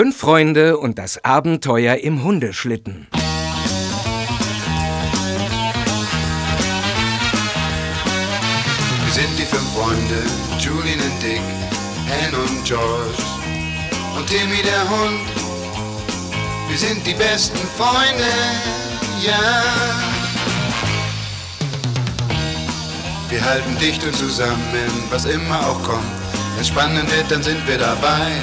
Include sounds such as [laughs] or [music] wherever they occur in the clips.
Fünf Freunde und das Abenteuer im Hundeschlitten. Wir sind die fünf Freunde, Julian und Dick, Anne und George und Timmy der Hund. Wir sind die besten Freunde, ja. Wir halten dicht und zusammen, was immer auch kommt. Wenn es spannend wird, dann sind wir dabei.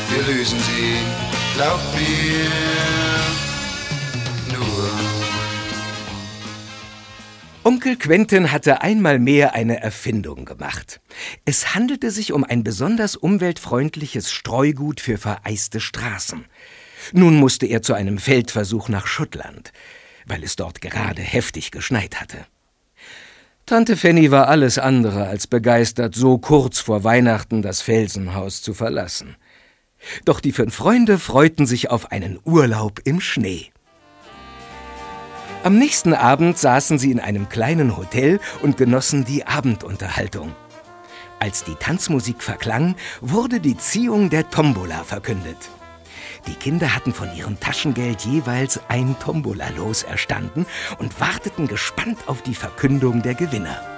wir lösen sie, glaubt mir, nur. Onkel Quentin hatte einmal mehr eine Erfindung gemacht. Es handelte sich um ein besonders umweltfreundliches Streugut für vereiste Straßen. Nun musste er zu einem Feldversuch nach Schottland, weil es dort gerade heftig geschneit hatte. Tante Fanny war alles andere als begeistert, so kurz vor Weihnachten das Felsenhaus zu verlassen. Doch die fünf Freunde freuten sich auf einen Urlaub im Schnee. Am nächsten Abend saßen sie in einem kleinen Hotel und genossen die Abendunterhaltung. Als die Tanzmusik verklang, wurde die Ziehung der Tombola verkündet. Die Kinder hatten von ihrem Taschengeld jeweils ein Tombola-Los erstanden und warteten gespannt auf die Verkündung der Gewinner.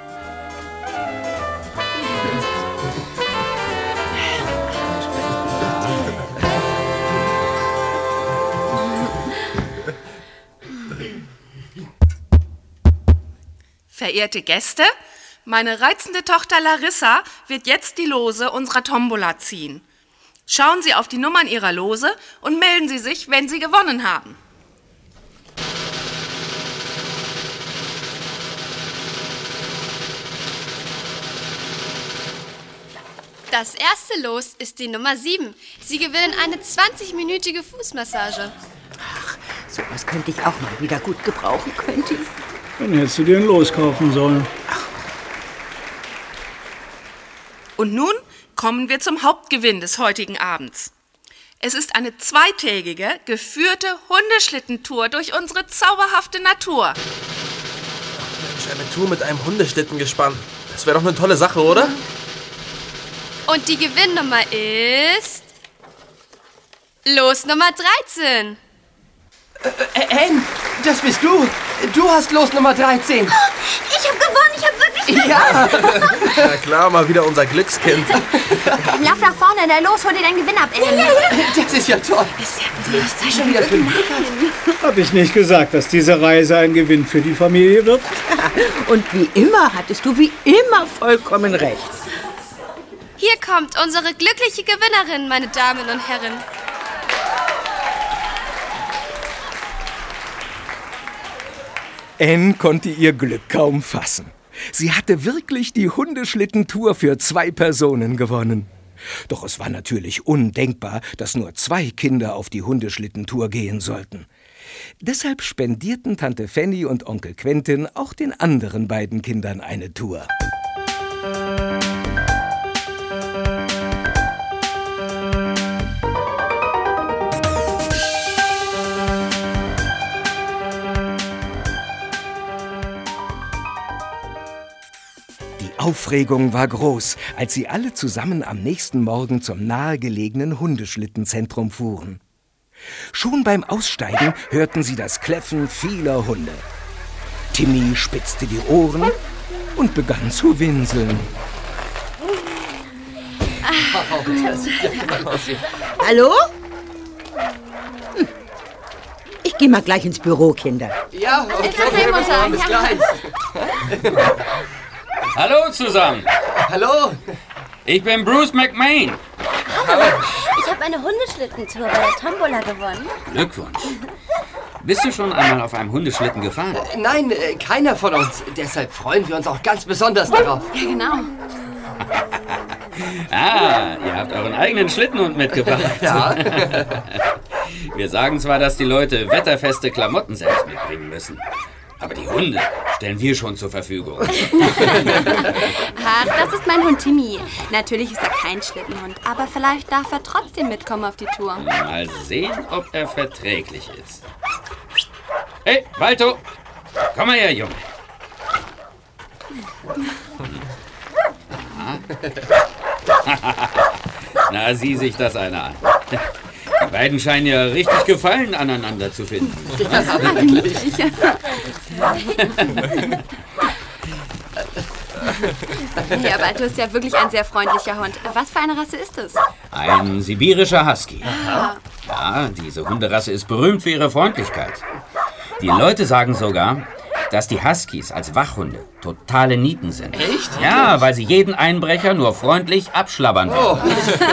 Verehrte Gäste, meine reizende Tochter Larissa wird jetzt die Lose unserer Tombola ziehen. Schauen Sie auf die Nummern Ihrer Lose und melden Sie sich, wenn Sie gewonnen haben. Das erste Los ist die Nummer 7. Sie gewinnen eine 20-minütige Fußmassage. Sowas könnte ich auch mal wieder gut gebrauchen, könnte ich. Dann hättest du dir ein Los kaufen sollen. Und nun kommen wir zum Hauptgewinn des heutigen Abends. Es ist eine zweitägige, geführte Hundeschlittentour durch unsere zauberhafte Natur. Mensch, eine Tour mit einem Hundeschlitten gespannt. Das wäre doch eine tolle Sache, oder? Und die Gewinnnummer ist. Los Nummer 13. Äh, Ann, das bist du. Du hast Los Nummer 13. Ich hab gewonnen, ich hab wirklich Ja. Na [laughs] klar, mal wieder unser Glückskind. Lauf nach vorne, der Los, hol dir deinen Gewinn ab, Ellen. Das ist ja toll. Sei schon wieder fünf. Hab ich nicht gesagt, dass diese Reise ein Gewinn für die Familie wird? [laughs] Und wie immer hattest du wie immer vollkommen recht. Hier kommt unsere glückliche Gewinnerin, meine Damen und Herren. Anne konnte ihr Glück kaum fassen. Sie hatte wirklich die Hundeschlittentour für zwei Personen gewonnen. Doch es war natürlich undenkbar, dass nur zwei Kinder auf die Hundeschlittentour gehen sollten. Deshalb spendierten Tante Fanny und Onkel Quentin auch den anderen beiden Kindern eine Tour. Aufregung war groß, als sie alle zusammen am nächsten Morgen zum nahegelegenen Hundeschlittenzentrum fuhren. Schon beim Aussteigen hörten sie das Kläffen vieler Hunde. Timmy spitzte die Ohren und begann zu winseln. Hallo? Hm. Ich gehe mal gleich ins Büro, Kinder. Ja, okay. Okay, Mutter. Bis gleich. Hallo zusammen, Hallo. ich bin Bruce McMahon. Ich habe eine Hundeschlittentour bei der Tombola gewonnen. Glückwunsch. Bist du schon einmal auf einem Hundeschlitten gefahren? Nein, äh, keiner von uns. Deshalb freuen wir uns auch ganz besonders darauf. [laughs] Ja, genau. [laughs] Ah, ihr habt euren eigenen Schlittenhund mitgebracht. [laughs] Ja. Wir sagen zwar, dass die Leute wetterfeste Klamotten selbst mitbringen müssen. Aber die Hunde stellen wir schon zur Verfügung. [laughs] Ach, das ist mein Hund Timmy. Natürlich ist er kein Schlittenhund, aber vielleicht darf er trotzdem mitkommen auf die Tour. Mal sehen, ob er verträglich ist. Hey, Balto! Komm mal her, Junge. [laughs] Na, sieh sich das einer an. Die beiden scheinen ja richtig Gefallen aneinander zu finden. Ja, aber du bist ja wirklich ein sehr freundlicher Hund. Was für eine Rasse ist es? Ein sibirischer Husky. Ja, diese Hunderasse ist berühmt für ihre Freundlichkeit. Die Leute sagen sogar, dass die Huskies als Wachhunde totale Nieten sind. Echt? Ja, weil sie jeden Einbrecher nur freundlich abschlabbern Oh, wollen.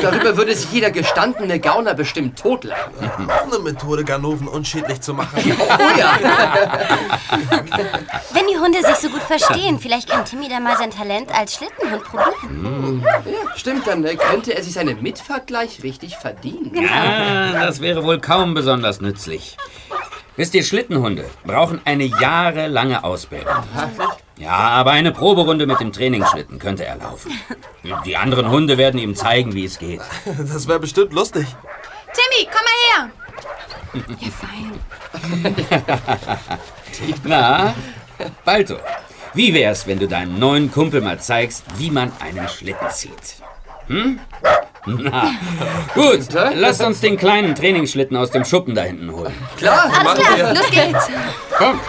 darüber würde sich jeder gestandene Gauner bestimmt totlachen. [laughs] Eine Methode, Ganoven unschädlich zu machen. [laughs] Oh ja. Wenn die Hunde sich so gut verstehen, vielleicht kann Timmy da mal sein Talent als Schlittenhund probieren. ja stimmt, dann äh, könnte er sich seine Mitfahrt gleich richtig verdienen. Ja, das wäre wohl kaum besonders nützlich. Wisst ihr, Schlittenhunde brauchen eine jahrelange Ausbildung. Ja, aber eine Proberunde mit dem Trainingsschlitten könnte er laufen. Die anderen Hunde werden ihm zeigen, wie es geht. Das wäre bestimmt lustig. Timmy, komm mal her! [laughs] Ja, fein. Na, Balto, wie wär's, wenn du deinem neuen Kumpel mal zeigst, wie man einen Schlitten zieht? Hm? Na, gut, lasst uns den kleinen Trainingsschlitten aus dem Schuppen da hinten holen. Klar, Alles klar, los geht's. Komm.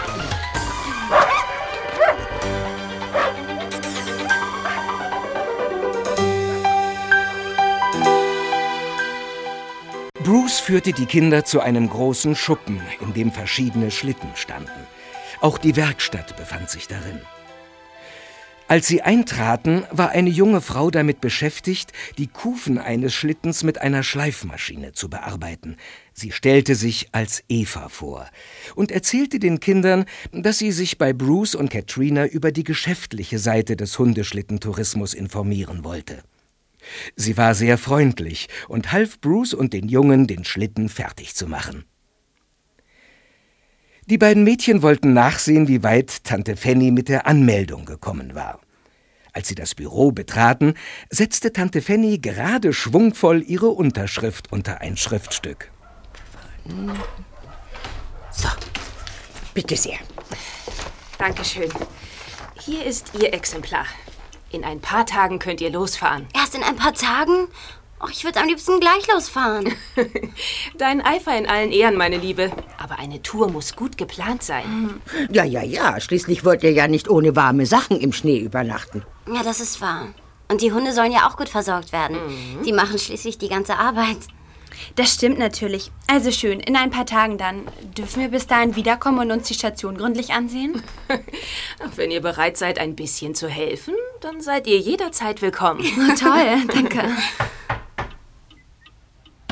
Bruce führte die Kinder zu einem großen Schuppen, in dem verschiedene Schlitten standen. Auch die Werkstatt befand sich darin. Als sie eintraten, war eine junge Frau damit beschäftigt, die Kufen eines Schlittens mit einer Schleifmaschine zu bearbeiten. Sie stellte sich als Eva vor und erzählte den Kindern, dass sie sich bei Bruce und Katrina über die geschäftliche Seite des Hundeschlittentourismus informieren wollte. Sie war sehr freundlich und half Bruce und den Jungen, den Schlitten fertig zu machen. Die beiden Mädchen wollten nachsehen, wie weit Tante Fanny mit der Anmeldung gekommen war. Als sie das Büro betraten, setzte Tante Fanny gerade schwungvoll ihre Unterschrift unter ein Schriftstück. So, bitte sehr. Dankeschön. Hier ist Ihr Exemplar. In ein paar Tagen könnt ihr losfahren. Erst in ein paar Tagen? Och, ich würde am liebsten gleich losfahren. [laughs] Dein Eifer in allen Ehren, meine Liebe. Aber eine Tour muss gut geplant sein. Ja, ja, ja. Schließlich wollt ihr ja nicht ohne warme Sachen im Schnee übernachten. Ja, das ist wahr. Und die Hunde sollen ja auch gut versorgt werden. Die machen schließlich die ganze Arbeit. Das stimmt natürlich. Also schön, in ein paar Tagen dann. Dürfen wir bis dahin wiederkommen und uns die Station gründlich ansehen? Ach, [laughs] Wenn ihr bereit seid, ein bisschen zu helfen, dann seid ihr jederzeit willkommen. [laughs] Toll, danke.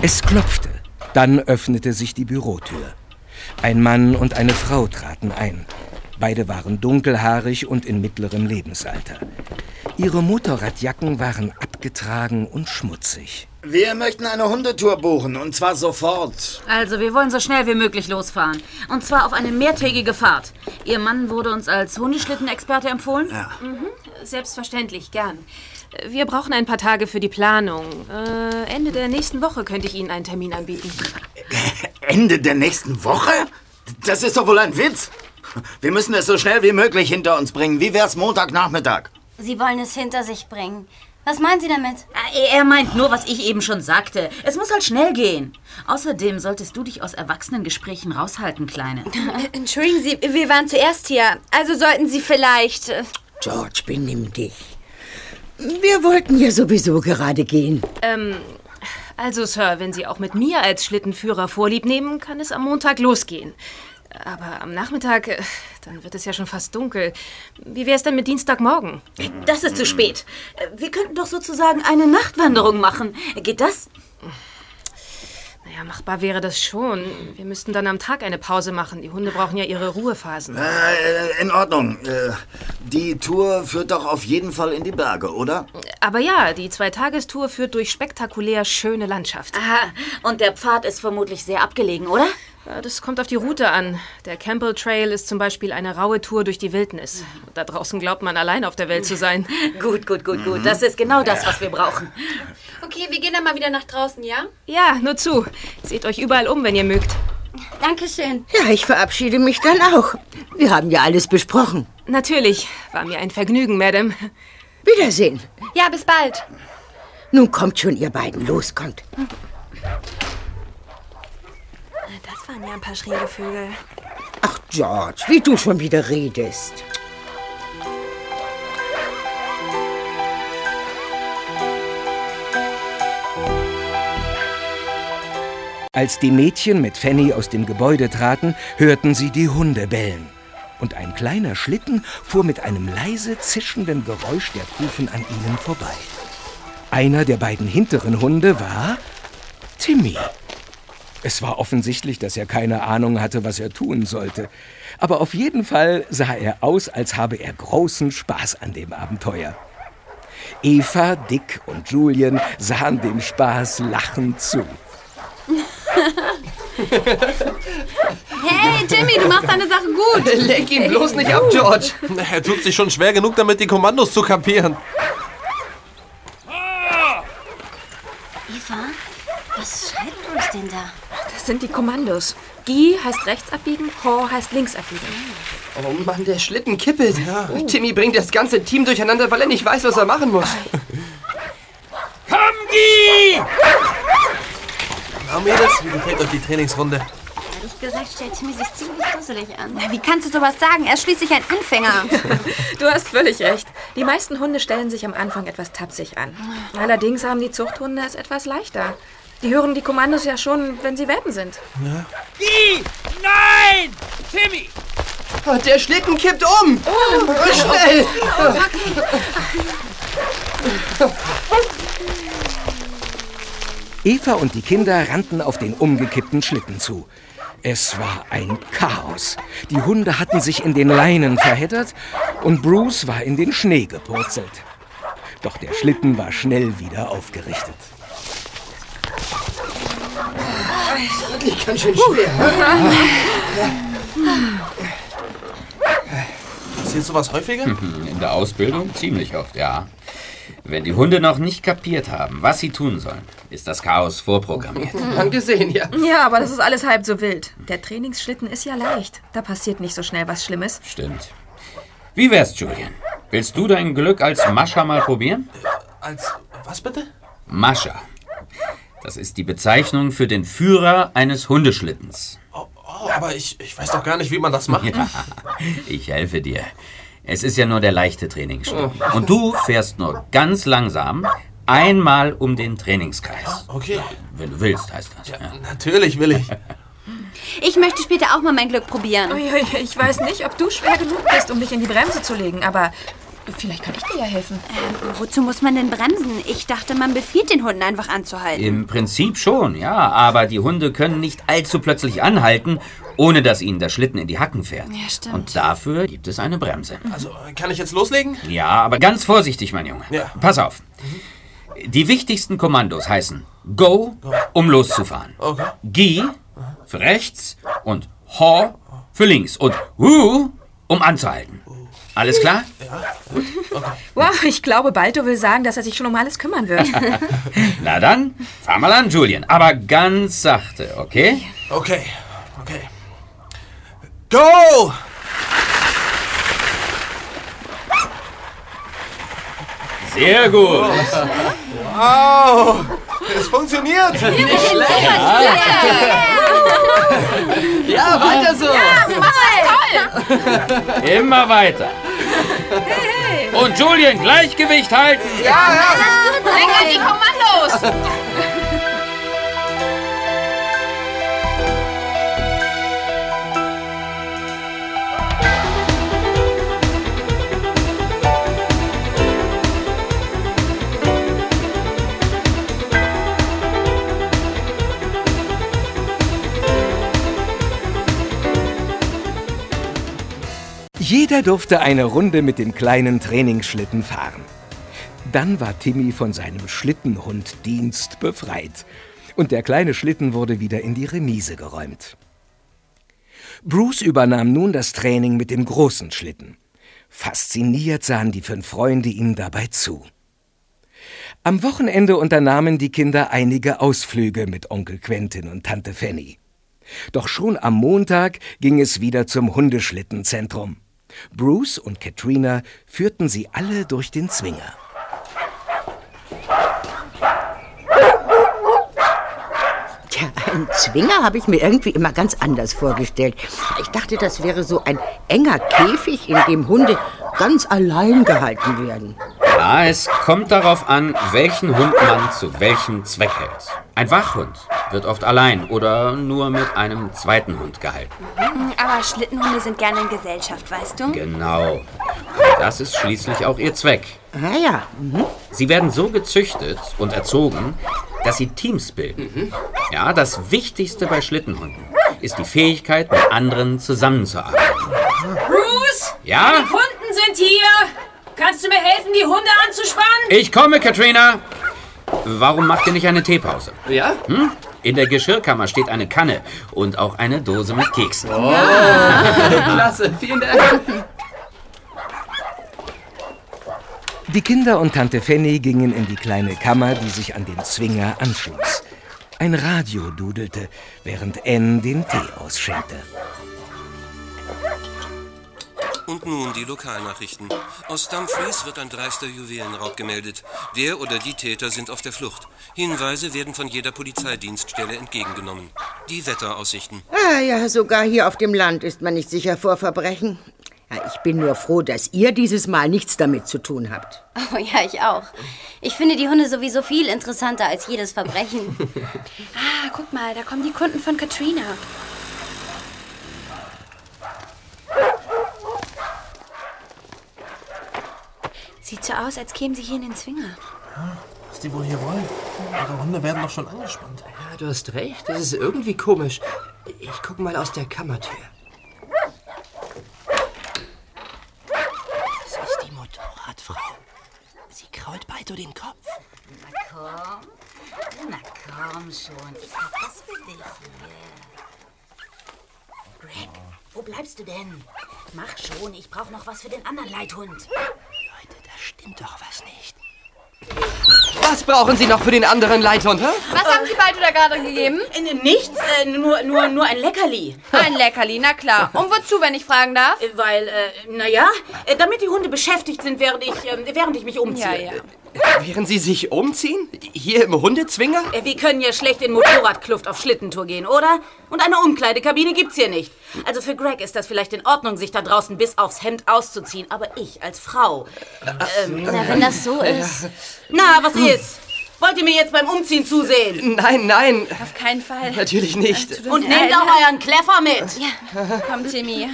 Es klopfte. Dann öffnete sich die Bürotür. Ein Mann und eine Frau traten ein. Beide waren dunkelhaarig und in mittlerem Lebensalter. Ihre Motorradjacken waren abgetragen und schmutzig. Wir möchten eine Hundetour buchen und zwar sofort. Also, wir wollen so schnell wie möglich losfahren. Und zwar auf eine mehrtägige Fahrt. Ihr Mann wurde uns als Hundeschlittenexperte empfohlen? Ja. Mhm, selbstverständlich, gern. Wir brauchen ein paar Tage für die Planung. Äh, Ende der nächsten Woche könnte ich Ihnen einen Termin anbieten. Ende der nächsten Woche? Das ist doch wohl ein Witz. Wir müssen es so schnell wie möglich hinter uns bringen. Wie wär's Montagnachmittag? Sie wollen es hinter sich bringen. Was meinen Sie damit? Er- Er meint nur, was ich eben schon sagte. Es muss halt schnell gehen. Außerdem solltest du dich aus Erwachsenengesprächen raushalten, Kleine. [laughs] Entschuldigen Sie, wir waren zuerst hier. Also sollten Sie vielleicht. äh, George, benimm dich. Wir wollten ja sowieso gerade gehen. Ähm, also, Sir, wenn Sie auch mit mir als Schlittenführer Vorlieb nehmen, kann es am Montag losgehen. Aber am Nachmittag, äh, dann wird es ja schon fast dunkel. Wie wäre es denn mit Dienstagmorgen? Das ist zu spät. Wir könnten doch sozusagen eine Nachtwanderung machen. Geht das? Naja, machbar wäre das schon. Wir müssten dann am Tag eine Pause machen. Die Hunde brauchen ja ihre Ruhephasen. Äh, in Ordnung. Äh, die Tour führt doch auf jeden Fall in die Berge, oder? Aber ja, die Zweitagestour führt durch spektakulär schöne Landschaft. Aha, und der Pfad ist vermutlich sehr abgelegen, oder? Das kommt auf die Route an. Der Campbell Trail ist zum Beispiel eine raue Tour durch die Wildnis. Da draußen glaubt man, allein auf der Welt zu sein. [laughs] Gut, gut, gut, gut. Das ist genau das, was wir brauchen. Okay, wir gehen dann mal wieder nach draußen, ja? Ja, nur zu. Seht euch überall um, wenn ihr mögt. Dankeschön. Ja, ich verabschiede mich dann auch. Wir haben ja alles besprochen. Natürlich. War mir ein Vergnügen, Madame. Wiedersehen. Ja, bis bald. Nun kommt schon, ihr beiden. Los, kommt. Das waren ja ein paar schräge Vögel. Ach, George, wie du schon wieder redest. Als die Mädchen mit Fanny aus dem Gebäude traten, hörten sie die Hunde bellen. Und ein kleiner Schlitten fuhr mit einem leise zischenden Geräusch der Kufen an ihnen vorbei. Einer der beiden hinteren Hunde war Timmy. Es war offensichtlich, dass er keine Ahnung hatte, was er tun sollte. Aber auf jeden Fall sah er aus, als habe er großen Spaß an dem Abenteuer. Eva, Dick und Julian sahen dem Spaß lachend zu. Hey, Timmy, du machst deine Sache gut. [laughs] Leg ihn bloß nicht ab, George. Er tut sich schon schwer genug damit, die Kommandos zu kapieren. Eva, was schreibt uns denn da? Das sind die Kommandos. Gi heißt rechts abbiegen, Ho heißt links abbiegen. Oh Mann, der Schlitten kippelt. Timmy bringt das ganze Team durcheinander, weil er nicht weiß, was er machen muss. Komm, Gi! Na, Mädels, wie gefällt euch die Trainingsrunde? Ehrlich gesagt stellt Timmy sich ziemlich dusselig an. Wie kannst du sowas sagen? Er ist schließlich ein Anfänger. [laughs] Du hast völlig recht. Die meisten Hunde stellen sich am Anfang etwas tapsig an. Allerdings haben die Zuchthunde es etwas leichter. Die hören die Kommandos ja schon, wenn sie Welpen sind. Gi! Nein! Timmy! Der Schlitten kippt um! Oh, Schnell! Eva und die Kinder rannten auf den umgekippten Schlitten zu. Es war ein Chaos. Die Hunde hatten sich in den Leinen verheddert und Bruce war in den Schnee gepurzelt. Doch der Schlitten war schnell wieder aufgerichtet. Wirklich ganz schön schwer. Passiert sowas häufiger? [laughs] In der Ausbildung ziemlich oft, ja. Wenn die Hunde noch nicht kapiert haben, was sie tun sollen, ist das Chaos vorprogrammiert. [laughs] Lang gesehen, ja. Ja, aber das ist alles halb so wild. Der Trainingsschlitten ist ja leicht. Da passiert nicht so schnell was Schlimmes. Stimmt. Wie wär's, Julian? Willst du dein Glück als Mascha mal probieren? Als, was bitte? Mascha. Das ist die Bezeichnung für den Führer eines Hundeschlittens. Oh, aber ich, ich weiß doch gar nicht, wie man das macht. Ja, [laughs] ich helfe dir. Es ist ja nur der leichte Trainingsschlitten. Und du fährst nur ganz langsam einmal um den Trainingskreis. Okay. Wenn du willst, heißt das. Ja, Natürlich will ich. [laughs] Ich möchte später auch mal mein Glück probieren. Uiui, Ich weiß nicht, ob du schwer genug bist, um dich in die Bremse zu legen, aber vielleicht kann ich dir ja helfen. Ähm, wozu muss man denn bremsen? Ich dachte, man befiehlt den Hunden einfach anzuhalten. Im Prinzip schon, ja. Aber die Hunde können nicht allzu plötzlich anhalten, ohne dass ihnen der Schlitten in die Hacken fährt. Ja, stimmt. Und dafür gibt es eine Bremse. Also, kann ich jetzt loslegen? Ja, aber ganz vorsichtig, mein Junge. Ja. Pass auf. Die wichtigsten Kommandos heißen Go, um loszufahren. Okay. Gi für rechts und Ho für links und Hu, um anzuhalten. Alles klar? Wow, ich glaube, Balto will sagen, dass er sich schon um alles kümmern wird. [laughs] Na dann, fahr mal an, Julian. Aber ganz sachte, okay? Okay, okay. Go! Sehr gut. Wow! Es funktioniert! Ja. Ja, weiter so! Ja, du machst das toll! Immer weiter. Und Julian, Gleichgewicht halten. Ja, ja! Bring an die Kommandos! Jeder durfte eine Runde mit dem kleinen Trainingsschlitten fahren. Dann war Timmy von seinem Schlittenhunddienst befreit und der kleine Schlitten wurde wieder in die Remise geräumt. Bruce übernahm nun das Training mit dem großen Schlitten. Fasziniert sahen die fünf Freunde ihm dabei zu. Am Wochenende unternahmen die Kinder einige Ausflüge mit Onkel Quentin und Tante Fanny. Doch schon am Montag ging es wieder zum Hundeschlittenzentrum. Bruce und Katrina führten sie alle durch den Zwinger. Tja, einen Zwinger habe ich mir irgendwie immer ganz anders vorgestellt. Ich dachte, das wäre so ein enger Käfig, in dem Hunde ganz allein gehalten werden. Ja, es kommt darauf an, welchen Hund man zu welchem Zweck hält. Ein Wachhund wird oft allein oder nur mit einem zweiten Hund gehalten. Hm, Aber Schlittenhunde sind gerne in Gesellschaft, weißt du? Genau. Und das ist schließlich auch ihr Zweck. Ah ja. Mhm. Sie werden so gezüchtet und erzogen, dass sie Teams bilden. Ja, das Wichtigste bei Schlittenhunden ist die Fähigkeit, mit anderen zusammenzuarbeiten. Bruce! Ja? Die Kunden sind hier! Kannst du mir helfen, die Hunde anzuspannen? Ich komme, Katrina! Warum macht ihr nicht eine Teepause? Ja? Hm? In der Geschirrkammer steht eine Kanne und auch eine Dose mit Keksen. Oh, [laughs] klasse, vielen Dank. Die Kinder und Tante Fanny gingen in die kleine Kammer, die sich an den Zwinger anschloss. Ein Radio dudelte, während Anne den Tee ausschenkte. Und nun die Lokalnachrichten. Aus Dumfries wird ein dreister Juwelenraub gemeldet. Der oder die Täter sind auf der Flucht. Hinweise werden von jeder Polizeidienststelle entgegengenommen. Die Wetteraussichten. Ah ja, sogar hier auf dem Land ist man nicht sicher vor Verbrechen. Ja, ich bin nur froh, dass ihr dieses Mal nichts damit zu tun habt. Oh ja, ich auch. Ich finde die Hunde sowieso viel interessanter als jedes Verbrechen. [laughs] Ah, guck mal, da kommen die Kunden von Katrina. Sieht so aus, als kämen sie hier in den Zwinger. Was die wohl hier wollen? Eure Hunde werden doch schon angespannt. Ja, du hast recht. Das ist irgendwie komisch. Ich guck mal aus der Kammertür. Das ist die Motorradfrau. Sie krault beide den Kopf. Na komm. Na komm schon. Ich hab was für dich hier. Greg, wo bleibst du denn? Mach schon, ich brauche noch was für den anderen Leithund. Stimmt doch was nicht. Was brauchen Sie noch für den anderen Leithund, hä? Was haben Sie beide da gerade gegeben? Äh, Nichts, äh, nur, nur, nur ein Leckerli. Ein Leckerli, na klar. Und wozu, wenn ich fragen darf? Äh, Weil, äh, naja, äh, damit die Hunde beschäftigt sind, während ich, äh, während ich mich umziehe. Ja, ja. Während Sie sich umziehen? Hier im Hundezwinger? Äh, Wir können ja schlecht in Motorradkluft auf Schlittentour gehen, oder? Und eine Umkleidekabine gibt's hier nicht. Also für Greg ist das vielleicht in Ordnung, sich da draußen bis aufs Hemd auszuziehen. Aber ich als Frau. Ähm, Na, wenn das so ist. Na, was ist? Wollt ihr mir jetzt beim Umziehen zusehen? Nein, nein. Auf keinen Fall. Natürlich nicht. Und nehmt auch euren Kleffer mit. Ja, komm, Timmy.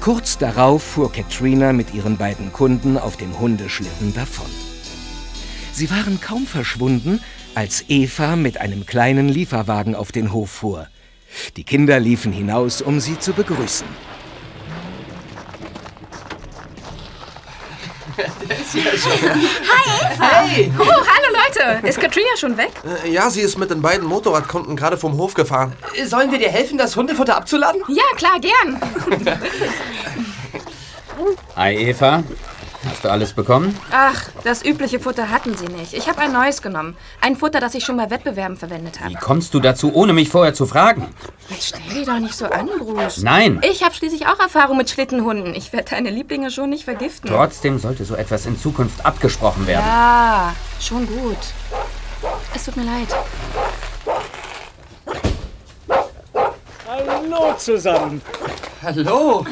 Kurz darauf fuhr Katrina mit ihren beiden Kunden auf dem Hundeschlitten davon. Sie waren kaum verschwunden, als Eva mit einem kleinen Lieferwagen auf den Hof fuhr. Die Kinder liefen hinaus, um sie zu begrüßen. Hi, Eva! Hey! Oh, hallo Leute! Ist Katrina schon weg? Äh, ja, sie ist mit den beiden Motorradkunden gerade vom Hof gefahren. Sollen wir dir helfen, das Hundefutter abzuladen? Ja, klar, gern. Hi, Eva. Hast du alles bekommen? Ach, das übliche Futter hatten sie nicht. Ich habe ein neues genommen. Ein Futter, das ich schon bei Wettbewerben verwendet habe. Wie kommst du dazu, ohne mich vorher zu fragen? Jetzt stell dich doch nicht so an, Bruce. Nein. Ich habe schließlich auch Erfahrung mit Schlittenhunden. Ich werde deine Lieblinge schon nicht vergiften. Trotzdem sollte so etwas in Zukunft abgesprochen werden. Ja, schon gut. Es tut mir leid. Hallo zusammen. Hallo.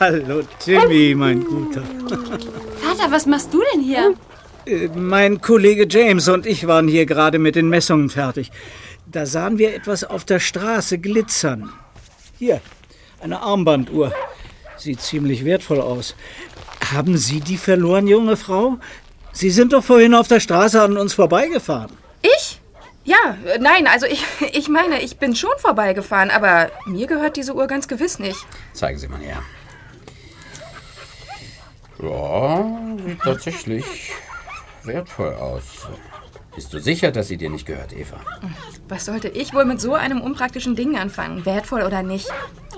Hallo Timmy, mein Guter. Vater, was machst du denn hier? Äh, Mein Kollege James und ich waren hier gerade mit den Messungen fertig. Da sahen wir etwas auf der Straße glitzern. Hier, eine Armbanduhr. Sieht ziemlich wertvoll aus. Haben Sie die verloren, junge Frau? Sie sind doch vorhin auf der Straße an uns vorbeigefahren. Ich? Ja, äh, nein, also ich, [laughs] ich meine, ich bin schon vorbeigefahren, aber mir gehört diese Uhr ganz gewiss nicht. Zeigen Sie mal her. Ja, sieht tatsächlich wertvoll aus. Bist du sicher, dass sie dir nicht gehört, Eva? Was sollte ich wohl mit so einem unpraktischen Ding anfangen, wertvoll oder nicht?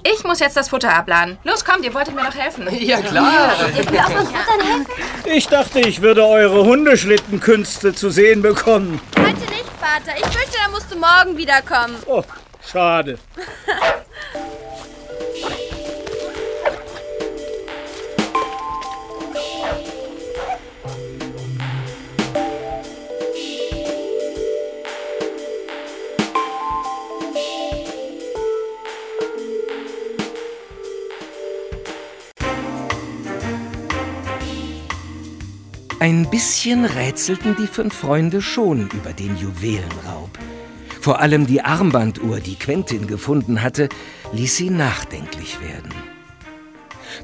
Ich muss jetzt das Futter abladen. Los, kommt, ihr wolltet mir doch helfen. [laughs] Ja, klar. Ihr könnt auch beim Futtern helfen. Ich dachte, ich würde eure Hundeschlittenkünste zu sehen bekommen. Heute nicht, Vater. Ich fürchte, da musst du morgen wiederkommen. Oh, schade. [laughs] Ein bisschen rätselten die fünf Freunde schon über den Juwelenraub. Vor allem die Armbanduhr, die Quentin gefunden hatte, ließ sie nachdenklich werden.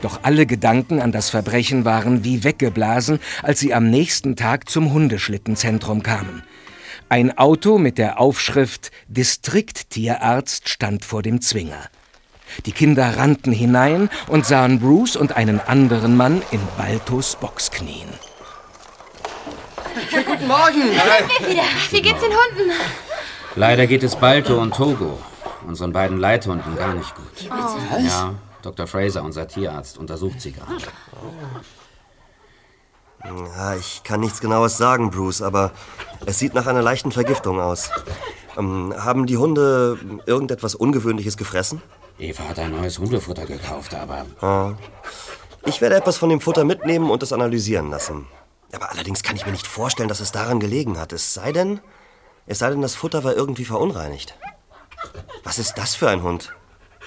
Doch alle Gedanken an das Verbrechen waren wie weggeblasen, als sie am nächsten Tag zum Hundeschlittenzentrum kamen. Ein Auto mit der Aufschrift Distrikttierarzt stand vor dem Zwinger. Die Kinder rannten hinein und sahen Bruce und einen anderen Mann in Baltos Box knien. Guten Morgen. Wieder. Wie geht's den Hunden? Leider geht es Balto und Togo, unseren beiden Leithunden, gar nicht gut. Oh. Ja, Dr. Fraser, unser Tierarzt, untersucht sie gerade. Ja, ich kann nichts Genaues sagen, Bruce, aber es sieht nach einer leichten Vergiftung aus. Ähm, haben die Hunde irgendetwas Ungewöhnliches gefressen? Eva hat ein neues Hundefutter gekauft, aber Ah. Ich werde etwas von dem Futter mitnehmen und es analysieren lassen. Aber allerdings kann ich mir nicht vorstellen, dass es daran gelegen hat. Es sei denn, es sei denn, das Futter war irgendwie verunreinigt. Was ist das für ein Hund?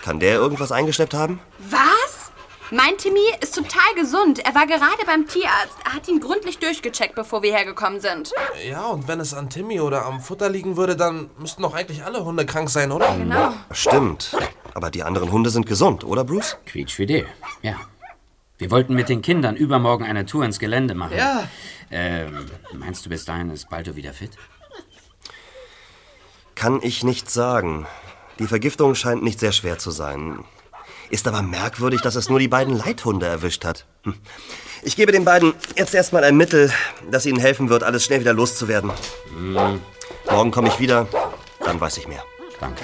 Kann der irgendwas eingeschleppt haben? Was? Mein Timmy ist total gesund. Er war gerade beim Tierarzt. Er hat ihn gründlich durchgecheckt, bevor wir hergekommen sind. Ja, und wenn es an Timmy oder am Futter liegen würde, dann müssten doch eigentlich alle Hunde krank sein, oder? Genau. Stimmt. Aber die anderen Hunde sind gesund, oder, Bruce? Quietschfidel, ja. Wir wollten mit den Kindern übermorgen eine Tour ins Gelände machen. Ja. Ähm, meinst du, bis dahin ist Balto wieder fit? Kann ich nicht sagen. Die Vergiftung scheint nicht sehr schwer zu sein. Ist aber merkwürdig, dass es nur die beiden Leithunde erwischt hat. Hm. Ich gebe den beiden jetzt erstmal ein Mittel, das ihnen helfen wird, alles schnell wieder loszuwerden. Hm, Morgen komme ich wieder, dann weiß ich mehr. danke.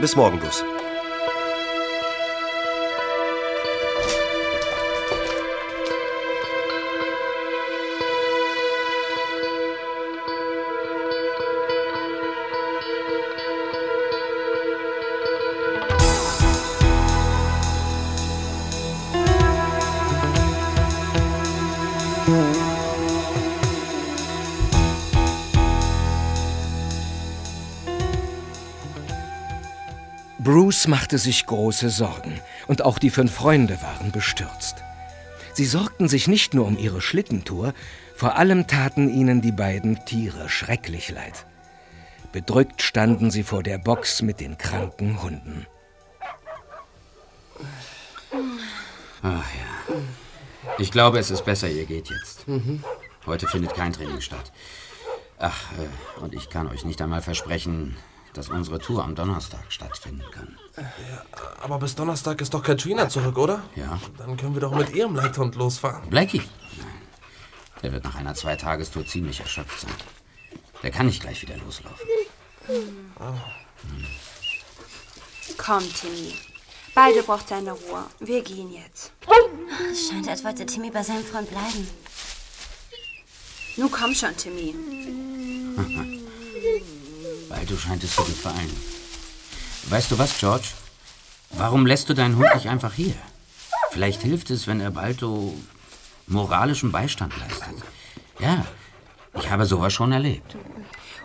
Bis morgen, Bruce. Bruce machte sich große Sorgen und auch die fünf Freunde waren bestürzt. Sie sorgten sich nicht nur um ihre Schlittentour, vor allem taten ihnen die beiden Tiere schrecklich leid. Bedrückt standen sie vor der Box mit den kranken Hunden. Ach ja. Ich glaube, es ist besser, ihr geht jetzt. Heute findet kein Training statt. Ach, äh, und ich kann euch nicht einmal versprechen, dass unsere Tour am Donnerstag stattfinden kann. Aber bis Donnerstag ist doch Katrina zurück, oder? Ja. Dann können wir doch mit ihrem Leithund losfahren. Blackie? Nein. Der wird nach einer Zweitagestour ziemlich erschöpft sein. Der kann nicht gleich wieder loslaufen. Komm, Timmy. Beide braucht seine Ruhe. Wir gehen jetzt. Es scheint, als wollte Timmy bei seinem Freund bleiben. Nun komm schon, Timmy. [laughs] Balto scheint es zu gefallen. Weißt du was, George? Warum lässt du deinen Hund nicht einfach hier? Vielleicht hilft es, wenn er Balto moralischen Beistand leistet. Ja, ich habe sowas schon erlebt.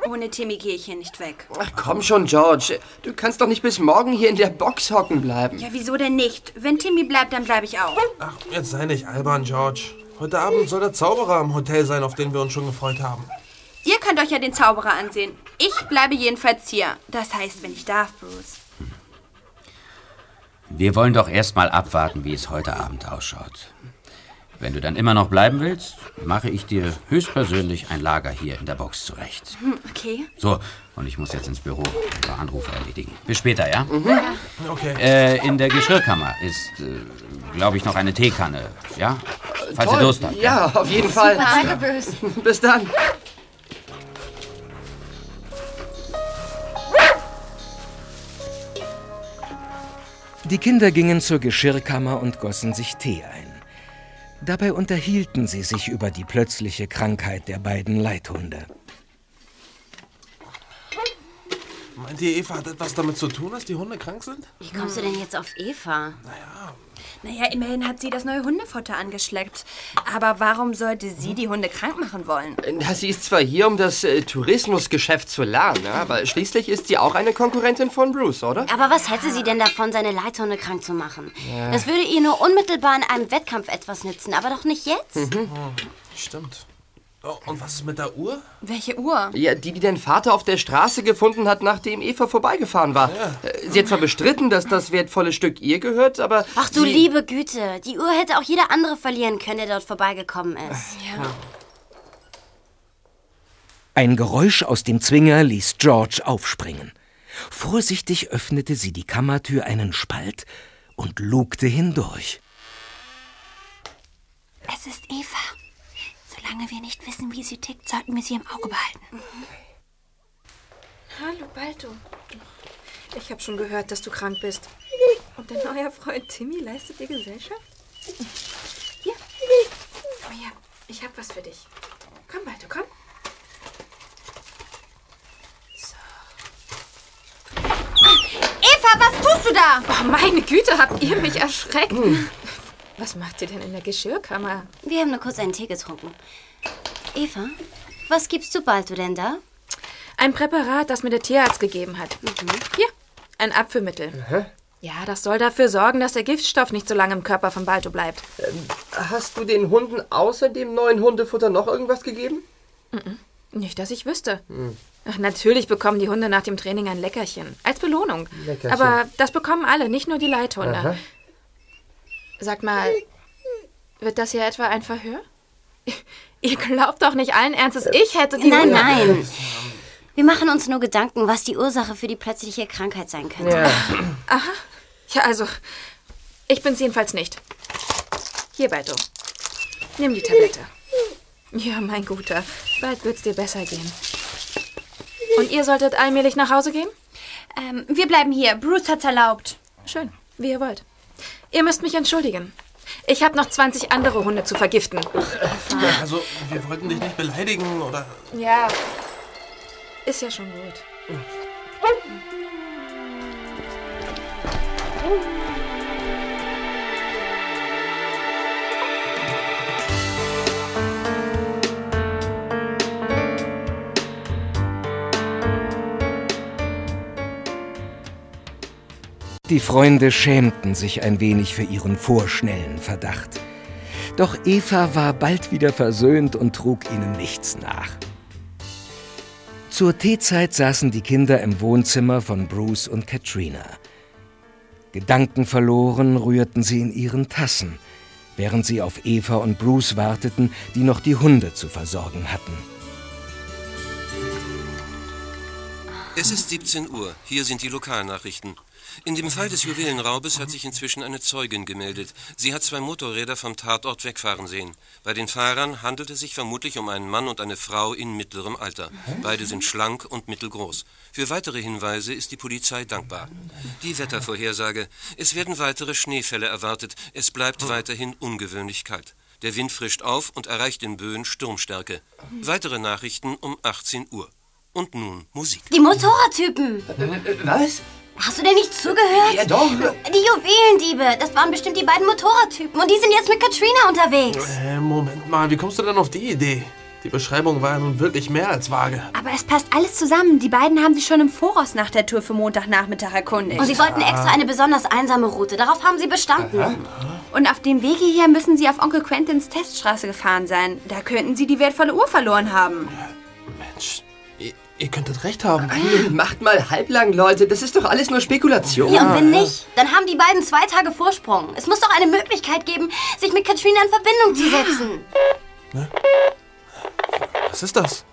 Ohne Timmy gehe ich hier nicht weg. Ach komm schon, George. Du kannst doch nicht bis morgen hier in der Box hocken bleiben. Ja, wieso denn nicht? Wenn Timmy bleibt, dann bleibe ich auch. Ach, jetzt sei nicht albern, George. Heute Abend soll der Zauberer im Hotel sein, auf den wir uns schon gefreut haben. Ihr könnt euch ja den Zauberer ansehen. Ich bleibe jedenfalls hier. Das heißt, wenn ich darf, Bruce. Wir wollen doch erst mal abwarten, wie es heute Abend ausschaut. Wenn du dann immer noch bleiben willst, mache ich dir höchstpersönlich ein Lager hier in der Box zurecht. Hm, okay. So, und ich muss jetzt ins Büro ein paar Anrufe erledigen. Bis später, ja? Mhm. Okay. Äh, in der Geschirrkammer ist, äh, glaube ich, noch eine Teekanne, ja? Falls Toll. ihr Durst habt. Ja, auf jeden Fall. Danke. Bis dann. Die Kinder gingen zur Geschirrkammer und gossen sich Tee ein. Dabei unterhielten sie sich über die plötzliche Krankheit der beiden Leithunde. Meint ihr, Eva hat etwas damit zu tun, dass die Hunde krank sind? Wie kommst du denn jetzt auf Eva? Naja, immerhin hat sie das neue Hundefutter angeschleppt. Aber warum sollte sie die Hunde krank machen wollen? Na, sie ist zwar hier, um das äh, Tourismusgeschäft zu lernen, ja, aber schließlich ist sie auch eine Konkurrentin von Bruce, oder? Aber was hätte sie denn davon, seine Leithunde krank zu machen? Ja. Das würde ihr nur unmittelbar in einem Wettkampf etwas nützen, aber doch nicht jetzt. Mhm. Stimmt. Oh, und was ist mit der Uhr? Welche Uhr? Ja, die, die dein Vater auf der Straße gefunden hat, nachdem Eva vorbeigefahren war. Äh, Sie hat zwar bestritten, dass das wertvolle Stück ihr gehört, aber. Ach du liebe Güte, die Uhr hätte auch jeder andere verlieren können, der dort vorbeigekommen ist. Ein Geräusch aus dem Zwinger ließ George aufspringen. Vorsichtig öffnete sie die Kammertür einen Spalt und lugte hindurch. Es ist Eva. Solange wir nicht wissen, wie sie tickt, sollten wir sie im Auge behalten. Hallo, Balto. Ich habe schon gehört, dass du krank bist. Und dein neuer Freund Timmy leistet dir Gesellschaft? Hier. Komm her. Ich habe was für dich. Komm, Balto, komm. Eva, was tust du da? Oh, meine Güte, habt ihr mich erschreckt. Was macht ihr denn in der Geschirrkammer? Wir haben nur kurz einen Tee getrunken. Eva, was gibst du Balto denn da? Ein Präparat, das mir der Tierarzt gegeben hat. Hier, ein Abführmittel. Ja, das soll dafür sorgen, dass der Giftstoff nicht so lange im Körper von Balto bleibt. Ähm, Hast du den Hunden außer dem neuen Hundefutter noch irgendwas gegeben? Mhm. Nicht, dass ich wüsste. Hm. Ach, natürlich bekommen die Hunde nach dem Training ein Leckerchen. Als Belohnung. Leckerchen. Aber das bekommen alle, nicht nur die Leithunde. Aha. Sag mal, wird das hier etwa ein Verhör? [laughs] Ihr glaubt doch nicht allen Ernstes, ich hätte die Nein, Hunde- nein. Wir machen uns nur Gedanken, was die Ursache für die plötzliche Krankheit sein könnte. Aha. Ja, also, ich bin's jedenfalls nicht. Hier, Balto. Nimm die Tablette. Ja, mein Guter. Bald wird's dir besser gehen. Und ihr solltet allmählich nach Hause gehen? Ähm, wir bleiben hier. Bruce hat's erlaubt. Schön, wie ihr wollt. Ihr müsst mich entschuldigen. Ich habe noch 20 andere Hunde zu vergiften. Also, wir wollten dich nicht beleidigen oder. Ja. Ist ja schon gut. Die Freunde schämten sich ein wenig für ihren vorschnellen Verdacht. Doch Eva war bald wieder versöhnt und trug ihnen nichts nach. Zur Teezeit saßen die Kinder im Wohnzimmer von Bruce und Katrina. Gedankenverloren rührten sie in ihren Tassen, während sie auf Eva und Bruce warteten, die noch die Hunde zu versorgen hatten. Es ist 17 Uhr. Hier sind die Lokalnachrichten. In dem Fall des Juwelenraubes hat sich inzwischen eine Zeugin gemeldet. Sie hat zwei Motorräder vom Tatort wegfahren sehen. Bei den Fahrern handelt es sich vermutlich um einen Mann und eine Frau in mittlerem Alter. Beide sind schlank und mittelgroß. Für weitere Hinweise ist die Polizei dankbar. Die Wettervorhersage. Es werden weitere Schneefälle erwartet. Es bleibt weiterhin ungewöhnlich kalt. Der Wind frischt auf und erreicht in Böen Sturmstärke. Weitere Nachrichten um 18 Uhr. Und nun Musik. Die Motorradtypen. Was? Hast du denn nicht zugehört? Ja, doch. Die Juwelendiebe. Das waren bestimmt die beiden Motorradtypen. Und die sind jetzt mit Katrina unterwegs. Äh, Moment mal, wie kommst du denn auf die Idee? Die Beschreibung war ja nun wirklich mehr als vage. Aber es passt alles zusammen. Die beiden haben sich schon im Voraus nach der Tour für Montagnachmittag erkundigt. Und sie wollten extra eine besonders einsame Route. Darauf haben sie bestanden. Und auf dem Wege hier müssen sie auf Onkel Quentins Teststraße gefahren sein. Da könnten sie die wertvolle Uhr verloren haben. Mensch, Ihr könntet recht haben. Macht mal halblang, Leute. Das ist doch alles nur Spekulation. Ja, und wenn nicht, dann haben die beiden zwei Tage Vorsprung. Es muss doch eine Möglichkeit geben, sich mit Katrina in Verbindung zu setzen. Was ist das?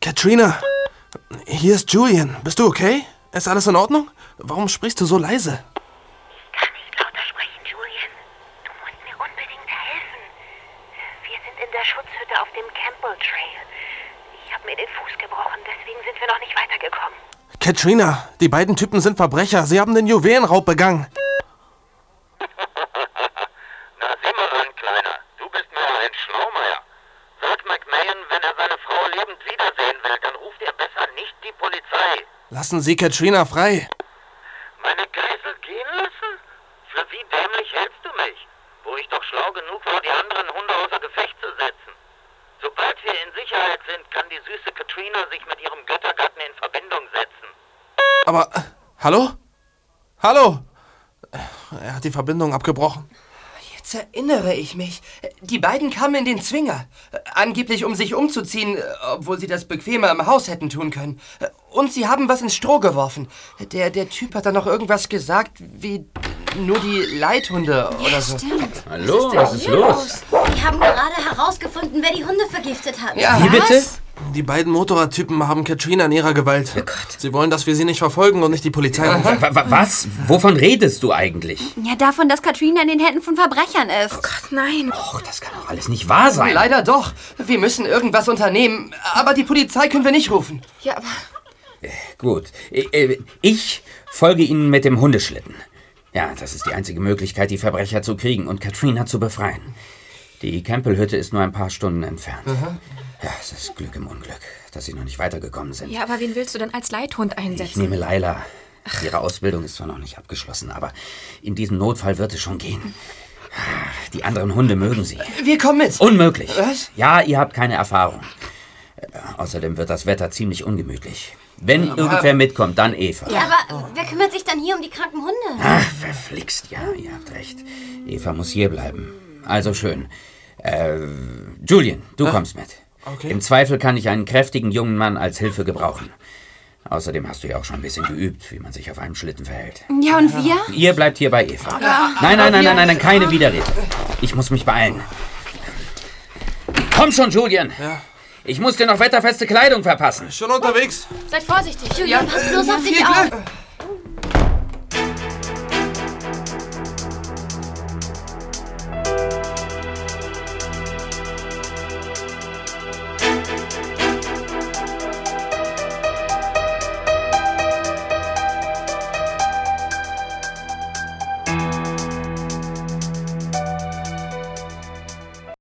Katrina, hier ist Julian. Bist du okay? Ist alles in Ordnung? Warum sprichst du so leise? Wir sind in der Schutzhütte auf dem Campbell Trail. Ich habe mir den Fuß gebrochen, deswegen sind wir noch nicht weitergekommen. Katrina, die beiden Typen sind Verbrecher. Sie haben den Juwelenraub begangen. [laughs] Na, sieh mal an, Kleiner. Du bist nur ein Schlaumeier. Sag McMahon, wenn er seine Frau lebend wiedersehen will, dann ruft er besser nicht die Polizei. Lassen Sie Katrina frei. Meine Geisel gehen lassen? Für wie dämlich hältst du mich? Wo ich doch schlau genug war, die anderen Hunde außer Gefecht zu setzen. Sobald wir in Sicherheit sind, kann die süße Katrina sich mit ihrem Göttergatten in Verbindung setzen. Aber, äh, hallo? Hallo? Er hat die Verbindung abgebrochen. Jetzt erinnere ich mich. Die beiden kamen in den Zwinger. Angeblich, um sich umzuziehen, obwohl sie das bequemer im Haus hätten tun können. Und sie haben was ins Stroh geworfen. Der, der Typ hat dann noch irgendwas gesagt, wie nur die Leithunde oder so. Hallo, was ist los? Die haben gerade herausgefunden, wer die Hunde vergiftet hat. Wie bitte? Die beiden Motorradtypen haben Katrina in ihrer Gewalt. Sie wollen, dass wir sie nicht verfolgen und nicht die Polizei rufen. Wa- wa- Was? Wovon redest du eigentlich? Ja, davon, dass Katrina in den Händen von Verbrechern ist. Oh Gott, nein. Och, das kann doch alles nicht wahr sein. Leider doch. Wir müssen irgendwas unternehmen. Aber die Polizei können wir nicht rufen. Ja, aber Gut. Äh, äh, Ich folge Ihnen mit dem Hundeschlitten. Ja, das ist die einzige Möglichkeit, die Verbrecher zu kriegen und Katrina zu befreien. Die Campbell-Hütte ist nur ein paar Stunden entfernt. Ja, es ist Glück im Unglück, dass Sie noch nicht weitergekommen sind. Ja, aber wen willst du denn als Leithhund Ich einsetzen? nehme Laila. Ihre Ausbildung ist zwar noch nicht abgeschlossen, aber in diesem Notfall wird es schon gehen. Die anderen Hunde mögen sie. Wir kommen mit. Unmöglich. Was? Ja, ihr habt keine Erfahrung. Äh, Außerdem wird das Wetter ziemlich ungemütlich. Wenn Aber- irgendwer mitkommt, dann Eva. Ja, aber wer kümmert sich dann hier um die kranken Hunde? Ach, verflixt, ja, ihr habt recht. Eva muss hier bleiben. Also schön. Äh, Julian, du kommst mit. Okay. Im Zweifel kann ich einen kräftigen jungen Mann als Hilfe gebrauchen. Außerdem hast du ja auch schon ein bisschen geübt, wie man sich auf einem Schlitten verhält. Ja, und wir? Ihr bleibt hier bei Eva. Ja. Nein, nein, nein, nein, nein, nein, keine Widerrede. Ich muss mich beeilen. Komm schon, Julian. Ich muss dir noch wetterfeste Kleidung verpassen. Schon unterwegs. Seid vorsichtig. Julian, pass bloß auf dich auf.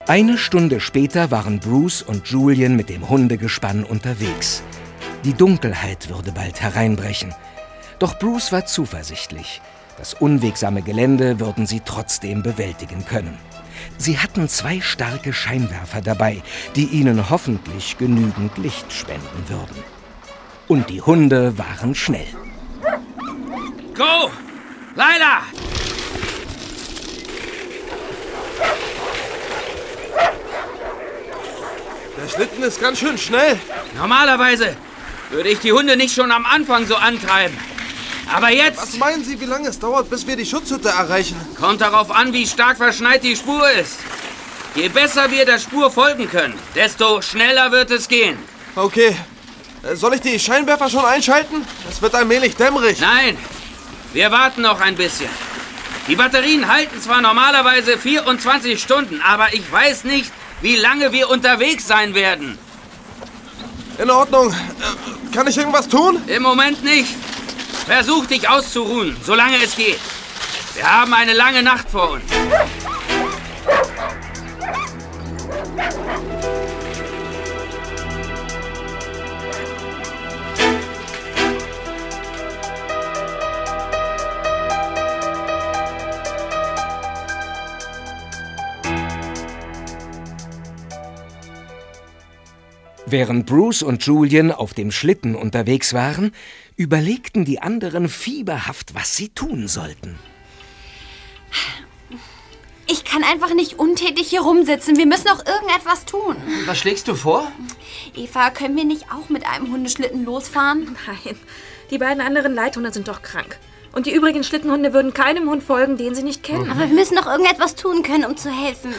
Eine Stunde später waren Bruce und Julian mit dem Hundegespann unterwegs. Die Dunkelheit würde bald hereinbrechen. Doch Bruce war zuversichtlich. Das unwegsame Gelände würden sie trotzdem bewältigen können. Sie hatten zwei starke Scheinwerfer dabei, die ihnen hoffentlich genügend Licht spenden würden. Und die Hunde waren schnell. Go! Laila! Der Schlitten ist ganz schön schnell. Normalerweise würde ich die Hunde nicht schon am Anfang so antreiben. Aber jetzt Was meinen Sie, wie lange es dauert, bis wir die Schutzhütte erreichen? kommt darauf an, wie stark verschneit die Spur ist. Je besser wir der Spur folgen können, desto schneller wird es gehen. Okay. Äh, Soll ich die Scheinwerfer schon einschalten? Es wird allmählich dämmerig. Nein, wir warten noch ein bisschen. Die Batterien halten zwar normalerweise 24 Stunden, aber ich weiß nicht, wie lange wir unterwegs sein werden. In Ordnung. Kann ich irgendwas tun? Im Moment nicht. Versuch dich auszuruhen, solange es geht. Wir haben eine lange Nacht vor uns. Während Bruce und Julian auf dem Schlitten unterwegs waren, überlegten die anderen fieberhaft, was sie tun sollten. Ich kann einfach nicht untätig hier rumsitzen. Wir müssen auch irgendetwas tun. Was schlägst du vor? Eva, können wir nicht auch mit einem Hundeschlitten losfahren? Nein, die beiden anderen Leithunde sind doch krank. Und die übrigen Schlittenhunde würden keinem Hund folgen, den sie nicht kennen. Aber wir müssen doch irgendetwas tun können, um zu helfen.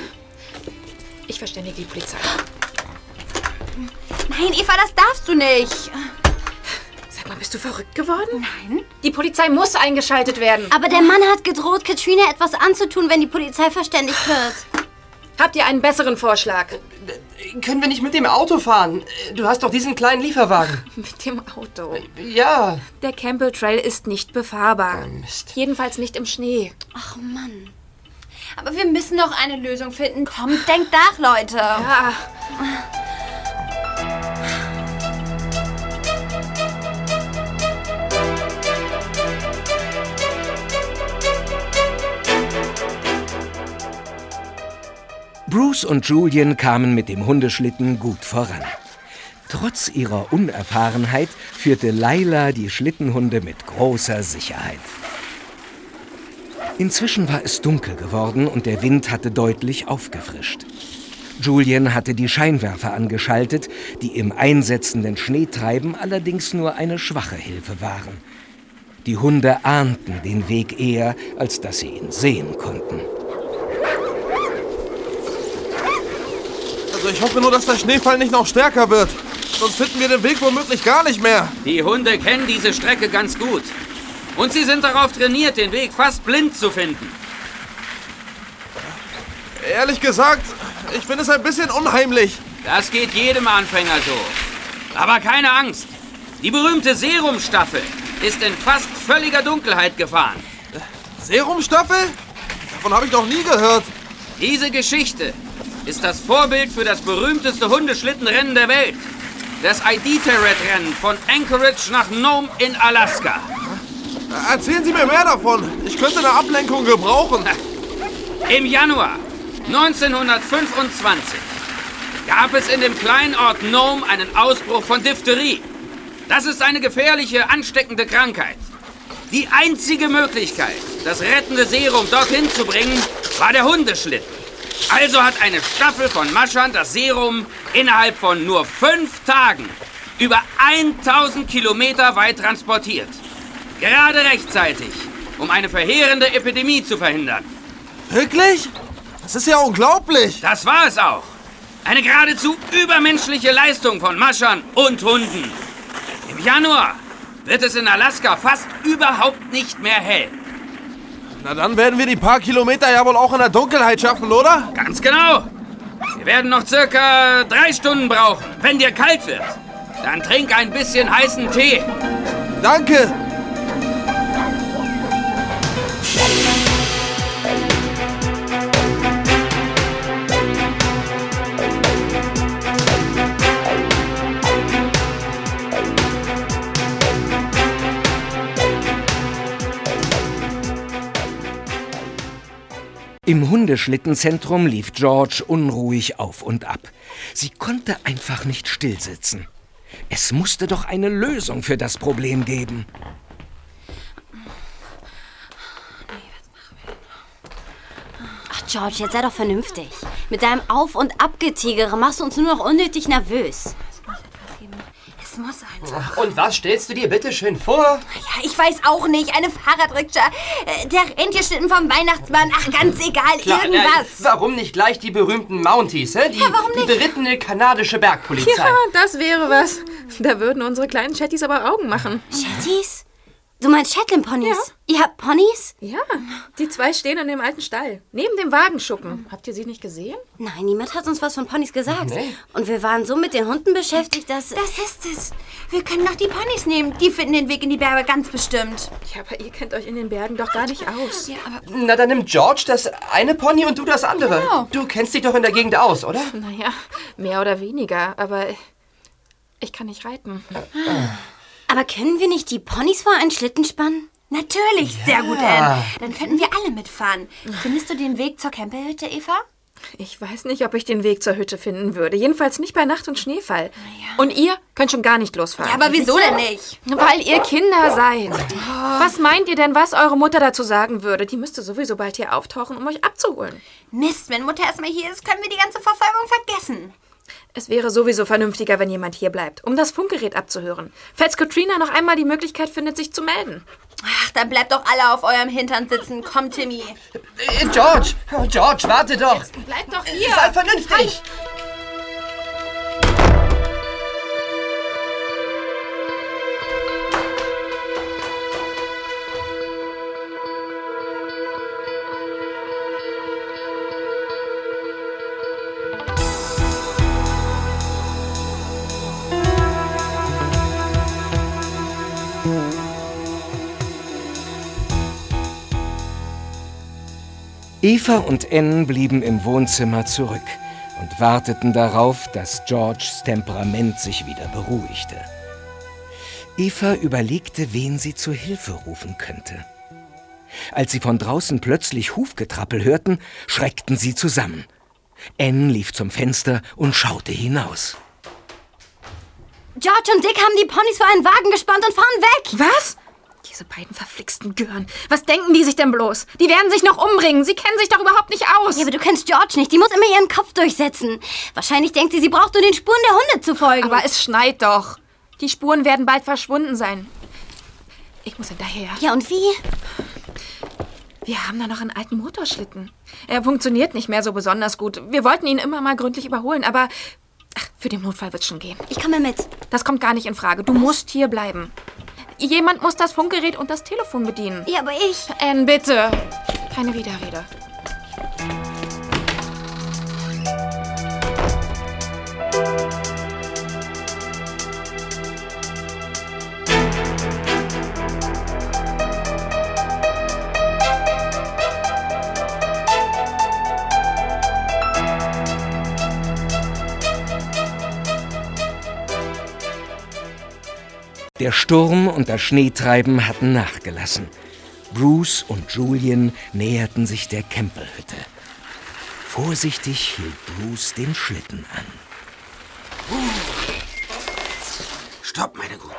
Ich verständige die Polizei. Nein, Eva, das darfst du nicht. Sag mal, bist du verrückt geworden? Nein. Die Polizei muss eingeschaltet werden. Aber der Mann hat gedroht, Katrina etwas anzutun, wenn die Polizei verständigt wird. Habt ihr einen besseren Vorschlag? Können wir nicht mit dem Auto fahren? Du hast doch diesen kleinen Lieferwagen. [laughs] Mit dem Auto? Ja. Der Campbell Trail ist nicht befahrbar. Jedenfalls nicht im Schnee. Ach Mann. Aber wir müssen doch eine Lösung finden. Kommt, denkt nach, Leute. Ja. Bruce und Julian kamen mit dem Hundeschlitten gut voran. Trotz ihrer Unerfahrenheit führte Laila die Schlittenhunde mit großer Sicherheit. Inzwischen war es dunkel geworden und der Wind hatte deutlich aufgefrischt. Julian hatte die Scheinwerfer angeschaltet, die im einsetzenden Schneetreiben allerdings nur eine schwache Hilfe waren. Die Hunde ahnten den Weg eher, als dass sie ihn sehen konnten. Also ich hoffe nur, dass der Schneefall nicht noch stärker wird. Sonst finden wir den Weg womöglich gar nicht mehr. Die Hunde kennen diese Strecke ganz gut. Und sie sind darauf trainiert, den Weg fast blind zu finden. Ehrlich gesagt, ich finde es ein bisschen unheimlich. Das geht jedem Anfänger so. Aber keine Angst. Die berühmte Serumstaffel ist in fast völliger Dunkelheit gefahren. Serumstaffel? Davon habe ich noch nie gehört. Diese Geschichte ist das Vorbild für das berühmteste Hundeschlittenrennen der Welt. Das Iditarod-Rennen von Anchorage nach Nome in Alaska. Erzählen Sie mir mehr davon. Ich könnte eine Ablenkung gebrauchen. Im Januar 1925 gab es in dem kleinen Ort Nome einen Ausbruch von Diphtherie. Das ist eine gefährliche, ansteckende Krankheit. Die einzige Möglichkeit, das rettende Serum dorthin zu bringen, war der Hundeschlitten. Also hat eine Staffel von Maschern das Serum innerhalb von nur fünf Tagen über 1000 Kilometer weit transportiert. Gerade rechtzeitig, um eine verheerende Epidemie zu verhindern. Wirklich? Das ist ja unglaublich. Das war es auch. Eine geradezu übermenschliche Leistung von Maschern und Hunden. Im Januar wird es in Alaska fast überhaupt nicht mehr hell. Na dann werden wir die paar Kilometer ja wohl auch in der Dunkelheit schaffen, oder? Ganz genau. Wir werden noch circa drei Stunden brauchen. Wenn dir kalt wird, dann trink ein bisschen heißen Tee. Danke. Im Hundeschlittenzentrum lief George unruhig auf und ab. Sie konnte einfach nicht stillsitzen. Es musste doch eine Lösung für das Problem geben. Ach, George, jetzt sei doch vernünftig. Mit deinem Auf- und Abgetigere machst du uns nur noch unnötig nervös. Es muss einfach. Und was stellst du dir bitte schön vor? Ja, ich weiß auch nicht. Eine Fahrradrikscha, äh, der Rentierschlitten vom Weihnachtsmann. Ach, ganz egal. Klar, irgendwas. Äh, warum nicht gleich die berühmten Mounties, hä? Die, Ja, warum die berittene kanadische Bergpolizei. Ja, das wäre was. Da würden unsere kleinen Chatties aber Augen machen. Chatties? Du meinst Shetland-Ponys? Ihr habt Ponys? Ja, die zwei stehen in dem alten Stall. Neben dem Wagenschuppen. Habt ihr sie nicht gesehen? Nein, niemand hat uns was von Ponys gesagt. Nee. Und wir waren so mit den Hunden beschäftigt, dass... Das ist es. Wir können doch die Ponys nehmen. Die finden den Weg in die Berge ganz bestimmt. Ja, aber ihr kennt euch in den Bergen doch gar nicht aus. Ja, aber Na, dann nimmt George das eine Pony und du das andere. Genau. Du kennst dich doch in der Gegend aus, oder? Naja, mehr oder weniger, aber ich kann nicht reiten. Aber können wir nicht die Ponys vor einen Schlitten spannen? Natürlich, sehr gut, Anne. Dann könnten wir alle mitfahren. Findest du den Weg zur Campbellhütte, Eva? Ich weiß nicht, ob ich den Weg zur Hütte finden würde. Jedenfalls nicht bei Nacht und Schneefall. Und ihr könnt schon gar nicht losfahren. Ja, aber wieso denn nicht? Weil ihr Kinder seid. Was meint ihr denn, was eure Mutter dazu sagen würde? Die müsste sowieso bald hier auftauchen, um euch abzuholen. Mist, wenn Mutter erstmal hier ist, können wir die ganze Verfolgung vergessen. Es wäre sowieso vernünftiger, wenn jemand hier bleibt, um das Funkgerät abzuhören. Falls Katrina noch einmal die Möglichkeit findet, sich zu melden. Ach, dann bleibt doch alle auf eurem Hintern sitzen. Komm, Timmy. Äh, George! George, warte doch! Bleib doch hier. Sei vernünftig! Eva und Anne blieben im Wohnzimmer zurück und warteten darauf, dass Georges Temperament sich wieder beruhigte. Eva überlegte, wen sie zur Hilfe rufen könnte. Als sie von draußen plötzlich Hufgetrappel hörten, schreckten sie zusammen. Anne lief zum Fenster und schaute hinaus. George und Dick haben die Ponys vor einen Wagen gespannt und fahren weg. Was? Diese beiden verflixten Gören. Was denken die sich denn bloß? Die werden sich noch umbringen. Sie kennen sich doch überhaupt nicht aus. Ja, aber du kennst George nicht. Die muss immer ihren Kopf durchsetzen. Wahrscheinlich denkt sie, sie braucht nur den Spuren der Hunde zu folgen. Aber es schneit doch. Die Spuren werden bald verschwunden sein. Ich muss hinterher. Ja, und wie? Wir haben da noch einen alten Motorschlitten. Er funktioniert nicht mehr so besonders gut. Wir wollten ihn immer mal gründlich überholen, aber ach, für den Notfall wird's schon gehen. Ich komme mit. Das kommt gar nicht in Frage. Du musst hier bleiben. Jemand muss das Funkgerät und das Telefon bedienen. Ja, aber ich. Anne, bitte. Keine Widerrede. Der Sturm und das Schneetreiben hatten nachgelassen. Bruce und Julian näherten sich der Campbell-Hütte. Vorsichtig hielt Bruce den Schlitten an. Stopp, meine Guten.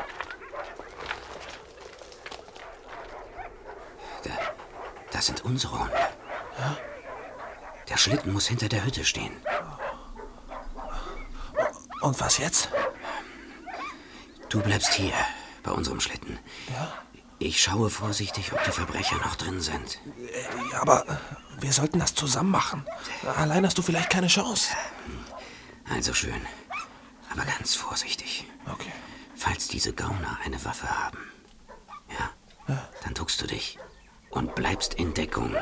Da, das sind unsere Hunde. Der Schlitten muss hinter der Hütte stehen. Und was jetzt? Du bleibst hier, bei unserem Schlitten. Ja? Ich schaue vorsichtig, ob die Verbrecher noch drin sind. Ja, aber wir sollten das zusammen machen. Allein hast du vielleicht keine Chance. Also schön. Aber ganz vorsichtig. Okay. Falls diese Gauner eine Waffe haben, ja, dann duckst du dich und bleibst in Deckung.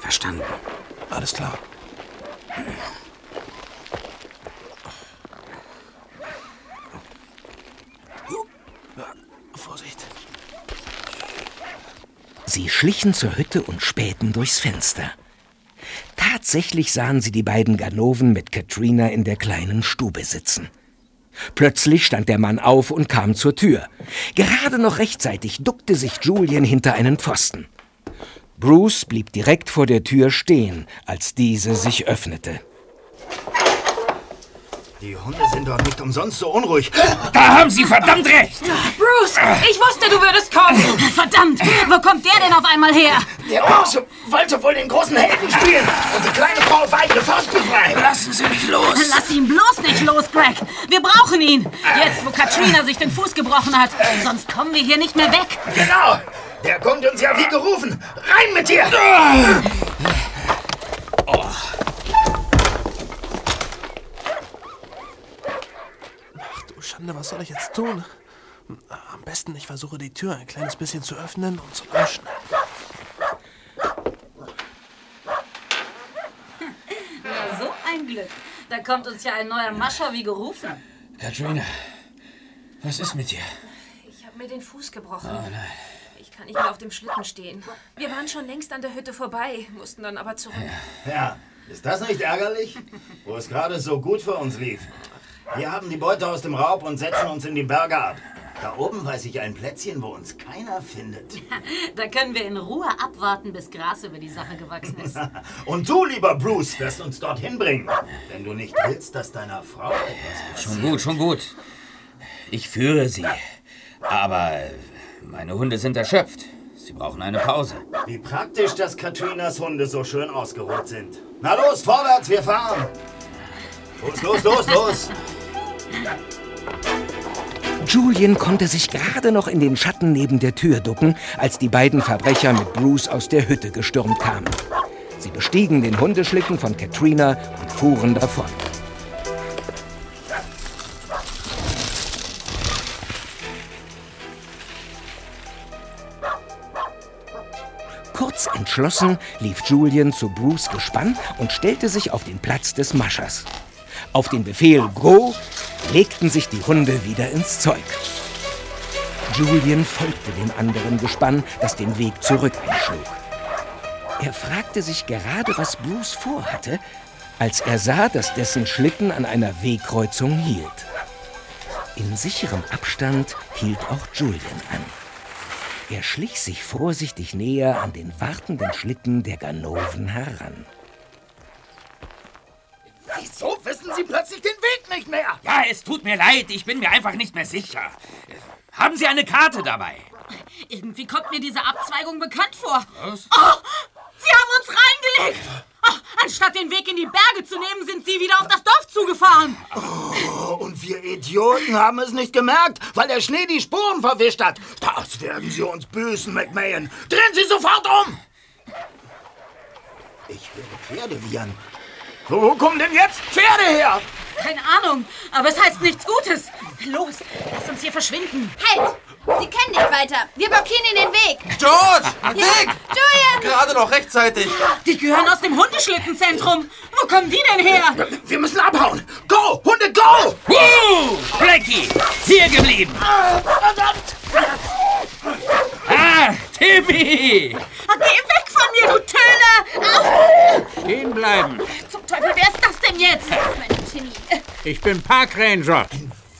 Verstanden? Alles klar. Vorsicht. Sie schlichen zur Hütte und spähten durchs Fenster. Tatsächlich sahen sie die beiden Ganoven mit Katrina in der kleinen Stube sitzen. Plötzlich stand der Mann auf und kam zur Tür. Gerade noch rechtzeitig duckte sich Julian hinter einen Pfosten. Bruce blieb direkt vor der Tür stehen, als diese sich öffnete. Die Hunde sind doch nicht umsonst so unruhig. Da haben Sie verdammt recht! Bruce, ich wusste, du würdest kommen. Verdammt, wo kommt der denn auf einmal her? Der Ohrse wollte wohl den großen Helden spielen und die kleine Frau auf eigene Faust befreien. Lassen Sie mich los! Lass ihn bloß nicht los, Greg. Wir brauchen ihn. Jetzt, wo Katrina sich den Fuß gebrochen hat. Sonst kommen wir hier nicht mehr weg. Genau. Der kommt uns ja wie gerufen. Rein mit dir! Ach du Schande, was soll ich jetzt tun? Am besten, ich versuche die Tür ein kleines bisschen zu öffnen und zu löschen. Na, so ein Glück. Da kommt uns ja ein neuer Mascher wie gerufen. Katrina, was ist mit dir? Ich habe mir den Fuß gebrochen. Oh nein. Ich kann nicht mehr auf dem Schlitten stehen. Wir waren schon längst an der Hütte vorbei, mussten dann aber zurück. Ja, ist das nicht ärgerlich? Wo es gerade so gut für uns lief. Wir haben die Beute aus dem Raub und setzen uns in die Berge ab. Da oben weiß ich ein Plätzchen, wo uns keiner findet. [laughs] Da können wir in Ruhe abwarten, bis Gras über die Sache gewachsen ist. [laughs] Und du, lieber Bruce, wirst uns dorthin bringen. Wenn du nicht willst, dass deiner Frau etwas Schon gut, schon gut. Ich führe sie. Aber meine Hunde sind erschöpft. Sie brauchen eine Pause. Wie praktisch, dass Katrinas Hunde so schön ausgeruht sind. Na los, vorwärts, wir fahren. Los, los, los, los. Julian konnte sich gerade noch in den Schatten neben der Tür ducken, als die beiden Verbrecher mit Bruce aus der Hütte gestürmt kamen. Sie bestiegen den Hundeschlitten von Katrina und fuhren davon. Kurz entschlossen lief Julian zu Bruce Gespann und stellte sich auf den Platz des Maschers. Auf den Befehl Go legten sich die Hunde wieder ins Zeug. Julian folgte dem anderen Gespann, das den Weg zurück einschlug. Er fragte sich gerade, was Bruce vorhatte, als er sah, dass dessen Schlitten an einer Wegkreuzung hielt. In sicherem Abstand hielt auch Julian an. Er schlich sich vorsichtig näher an den wartenden Schlitten der Ganoven heran. Wieso wissen Sie plötzlich den Weg nicht mehr? Ja, es tut mir leid, ich bin mir einfach nicht mehr sicher. Haben Sie eine Karte dabei? Irgendwie kommt mir diese Abzweigung bekannt vor. Was? Oh, Sie haben uns reingelegt! Oh, anstatt den Weg in die Berge zu nehmen, sind Sie wieder auf das Dorf zugefahren. Oh, und wir Idioten haben es nicht gemerkt, weil der Schnee die Spuren verwischt hat. Das werden Sie uns büßen, McMahon. Drehen Sie sofort um! Ich höre Pferde wiehern. Wo kommen denn jetzt Pferde her? Keine Ahnung, aber es heißt nichts Gutes. Los, lass uns hier verschwinden. Halt! Sie können nicht weiter. Wir blockieren Ihnen den Weg. George! Ja. Dick! Julian! Gerade noch rechtzeitig. Die gehören aus dem Hundeschlittenzentrum. Wo kommen die denn her? Wir müssen abhauen. Go, Hunde, go! Woo! Blackie, hier geblieben. Ah, verdammt! Ah, Timmy! Geh weg von mir, du Töler! Ah, Stehen bleiben. zum Teufel, wer ist das denn jetzt? Ich bin Parkranger.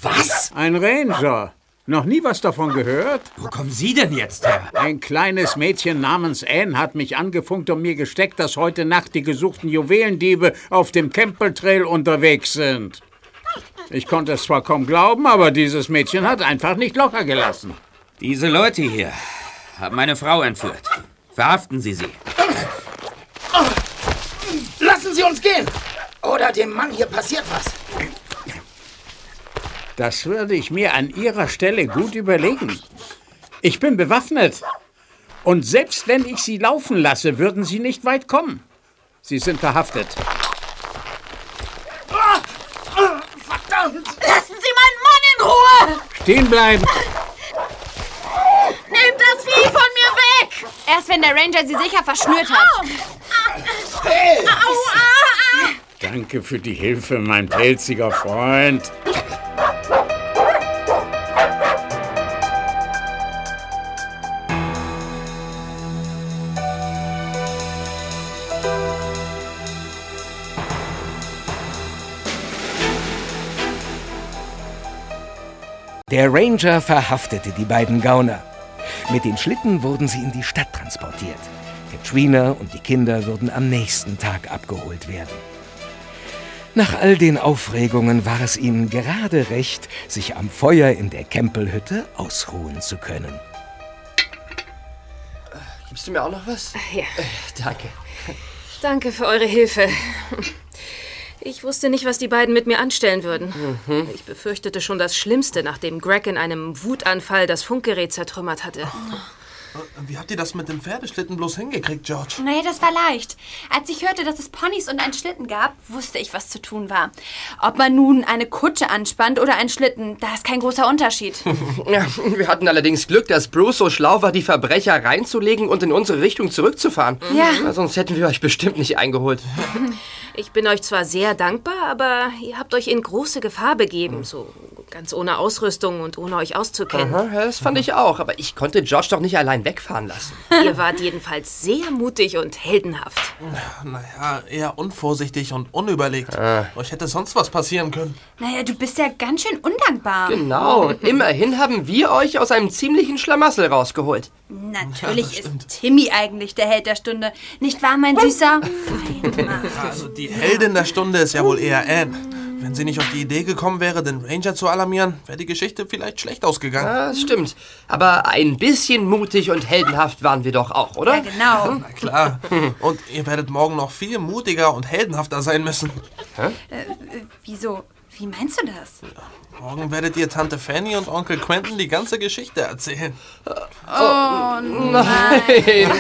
Was? Ein Ranger. Noch nie was davon gehört? Wo kommen Sie denn jetzt her? Ein kleines Mädchen namens Anne hat mich angefunkt und mir gesteckt, dass heute Nacht die gesuchten Juwelendiebe auf dem Campbell Trail unterwegs sind. Ich konnte es zwar kaum glauben, aber dieses Mädchen hat einfach nicht locker gelassen. Diese Leute hier haben meine Frau entführt. Verhaften Sie sie. Lassen Sie uns gehen! Oder dem Mann hier passiert was. Das würde ich mir an Ihrer Stelle gut überlegen. Ich bin bewaffnet. Und selbst wenn ich Sie laufen lasse, würden Sie nicht weit kommen. Sie sind verhaftet. Verdammt! Lassen Sie meinen Mann in Ruhe! Stehen bleiben! Nehmt das Vieh von mir weg! Erst wenn der Ranger sie sicher verschnürt hat. Hey! Au. Danke für die Hilfe, mein pelziger Freund. Der Ranger verhaftete die beiden Gauner. Mit den Schlitten wurden sie in die Stadt transportiert. Katrina und die Kinder würden am nächsten Tag abgeholt werden. Nach all den Aufregungen war es ihnen gerade recht, sich am Feuer in der Campbell-Hütte ausruhen zu können. Gibst du mir auch noch was? Ja. Äh, danke. Danke für eure Hilfe. Ich wusste nicht, was die beiden mit mir anstellen würden. Mhm. Ich befürchtete schon das Schlimmste, nachdem Greg in einem Wutanfall das Funkgerät zertrümmert hatte. Wie habt ihr das mit dem Pferdeschlitten bloß hingekriegt, George? Nee, das war leicht. Als ich hörte, dass es Ponys und einen Schlitten gab, wusste ich, was zu tun war. Ob man nun eine Kutsche anspannt oder einen Schlitten, da ist kein großer Unterschied. [laughs] Ja, wir hatten allerdings Glück, dass Bruce so schlau war, die Verbrecher reinzulegen und in unsere Richtung zurückzufahren. Ja. Sonst hätten wir euch bestimmt nicht eingeholt. Ich bin euch zwar sehr dankbar, aber ihr habt euch in große Gefahr begeben. So ganz ohne Ausrüstung und ohne euch auszukennen. Aha, ja, das fand ich auch, aber ich konnte Josh doch nicht allein wegfahren lassen. [laughs] Ihr wart jedenfalls sehr mutig und heldenhaft. Naja, eher unvorsichtig und unüberlegt. Euch hätte sonst was passieren können. Naja, du bist ja ganz schön undankbar. Genau, immerhin haben wir euch aus einem ziemlichen Schlamassel rausgeholt. Natürlich ist Timmy eigentlich der Held der Stunde. Nicht wahr, mein Süßer? [laughs] Also die Heldin der Stunde ist ja wohl eher Anne. Wenn sie nicht auf die Idee gekommen wäre, den Ranger zu alarmieren, wäre die Geschichte vielleicht schlecht ausgegangen. Ja, das stimmt. Aber ein bisschen mutig und heldenhaft waren wir doch auch, oder? Ja, genau. Na klar. Und ihr werdet morgen noch viel mutiger und heldenhafter sein müssen. Äh, äh, wieso? Wie meinst du das? Morgen werdet ihr Tante Fanny und Onkel Quentin die ganze Geschichte erzählen. Oh nein.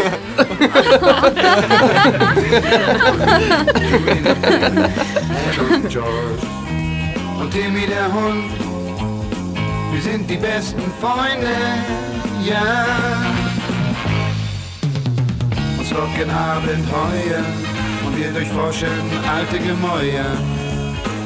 und George und Timmy der Hund. Wir sind die besten Freunde, ja. Uns locken Abenteuer und wir durchforschen alte Gemäuer.